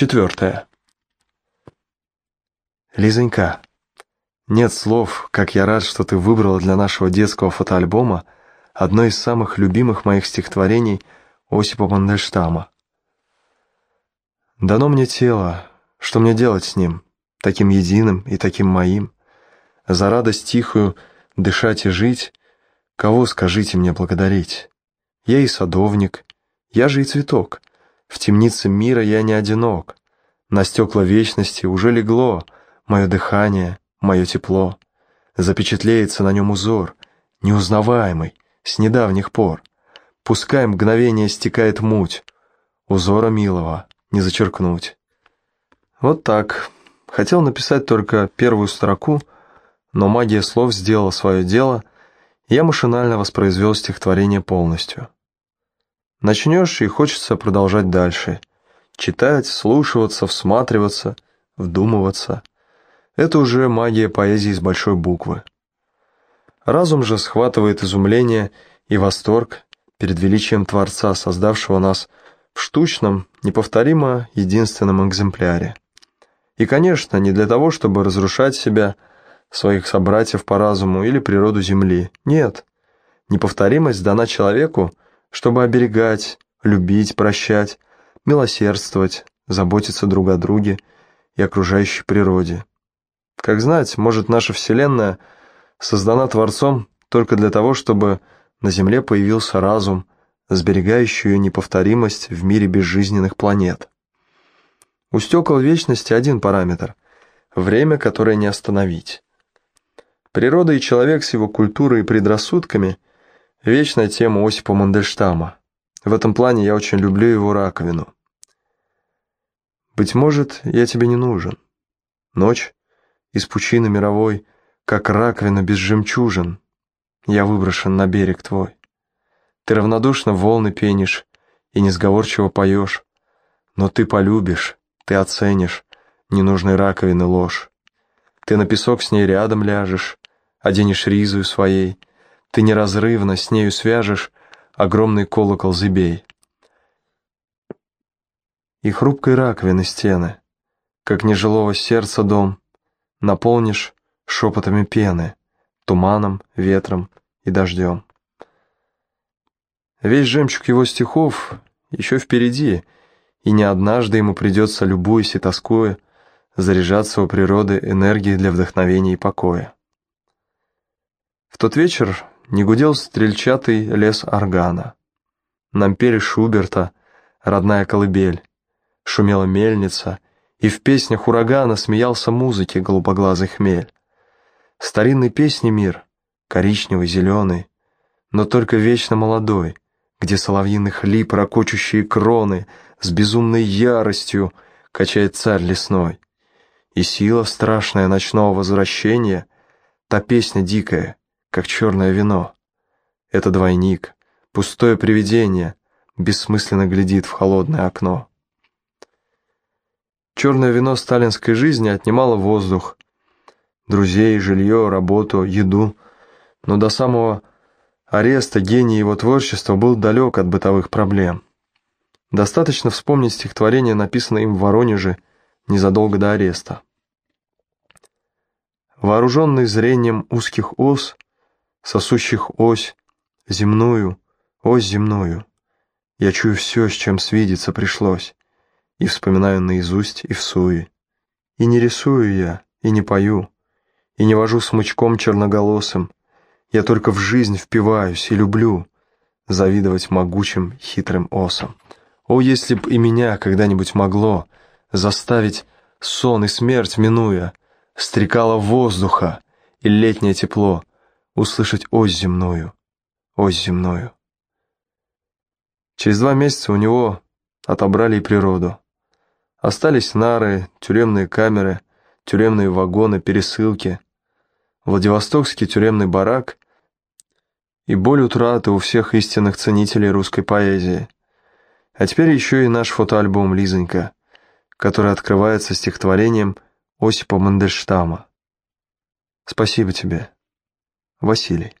Четвертое. Лизонька, нет слов, как я рад, что ты выбрала для нашего детского фотоальбома одно из самых любимых моих стихотворений Осипа Мандельштама. Дано мне тело, что мне делать с ним, таким единым и таким моим? За радость тихую дышать и жить, кого, скажите мне, благодарить? Я и садовник, я же и цветок, в темнице мира я не одинок. На стекла вечности уже легло Мое дыхание, мое тепло. Запечатлеется на нем узор, Неузнаваемый, с недавних пор. Пускай мгновение стекает муть, Узора милого не зачеркнуть. Вот так. Хотел написать только первую строку, но магия слов сделала свое дело, и я машинально воспроизвел стихотворение полностью. Начнешь, и хочется продолжать дальше. Читать, слушаться, всматриваться, вдумываться. Это уже магия поэзии с большой буквы. Разум же схватывает изумление и восторг перед величием Творца, создавшего нас в штучном, неповторимо единственном экземпляре. И, конечно, не для того, чтобы разрушать себя, своих собратьев по разуму или природу Земли. Нет. Неповторимость дана человеку, чтобы оберегать, любить, прощать, милосердствовать, заботиться друг о друге и окружающей природе. Как знать, может, наша Вселенная создана Творцом только для того, чтобы на Земле появился разум, сберегающий ее неповторимость в мире безжизненных планет. У стекол вечности один параметр – время, которое не остановить. Природа и человек с его культурой и предрассудками – Вечная тема Осипа Мандельштама. В этом плане я очень люблю его раковину. Быть может, я тебе не нужен. Ночь из пучины мировой, как раковина без жемчужин. Я выброшен на берег твой. Ты равнодушно волны пенишь и несговорчиво поешь, но ты полюбишь, ты оценишь ненужной раковины ложь. Ты на песок с ней рядом ляжешь, оденешь ризою своей — ты неразрывно с нею свяжешь огромный колокол зыбей. И хрупкой раковины стены, как нежилого сердца дом, наполнишь шепотами пены, туманом, ветром и дождем. Весь жемчуг его стихов еще впереди, и не однажды ему придется, любуясь и тоскуя, заряжаться у природы энергией для вдохновения и покоя. В тот вечер не гудел стрельчатый лес органа. Нам пели Шуберта, родная колыбель, шумела мельница, и в песнях урагана смеялся музыки голубоглазый хмель. Старинной песни мир, коричневый, зеленый, но только вечно молодой, где соловьиных лип ракочущие кроны с безумной яростью качает царь лесной. И сила страшная ночного возвращения, та песня дикая, как черное вино. Это двойник, пустое привидение, бессмысленно глядит в холодное окно. Черное вино сталинской жизни отнимало воздух, друзей, жилье, работу, еду, но до самого ареста гений его творчества был далек от бытовых проблем. Достаточно вспомнить стихотворение, написанное им в Воронеже незадолго до ареста. Вооруженный зрением узких ос, сосущих ось, земную, ось земную. Я чую все, с чем свидеться пришлось, и вспоминаю наизусть и в суе. И не рисую я, и не пою, и не вожу смычком черноголосым, я только в жизнь впиваюсь и люблю завидовать могучим хитрым осам. О, если б и меня когда-нибудь могло заставить сон и смерть минуя, стрекало воздуха и летнее тепло, услышать ось земную, ось земную. Через два месяца у него отобрали и природу. Остались нары, тюремные камеры, тюремные вагоны, пересылки, Владивостокский тюремный барак и боль утраты у всех истинных ценителей русской поэзии. А теперь еще и наш фотоальбом «Лизонька», который открывается стихотворением Осипа Мандельштама. Спасибо тебе. Василий.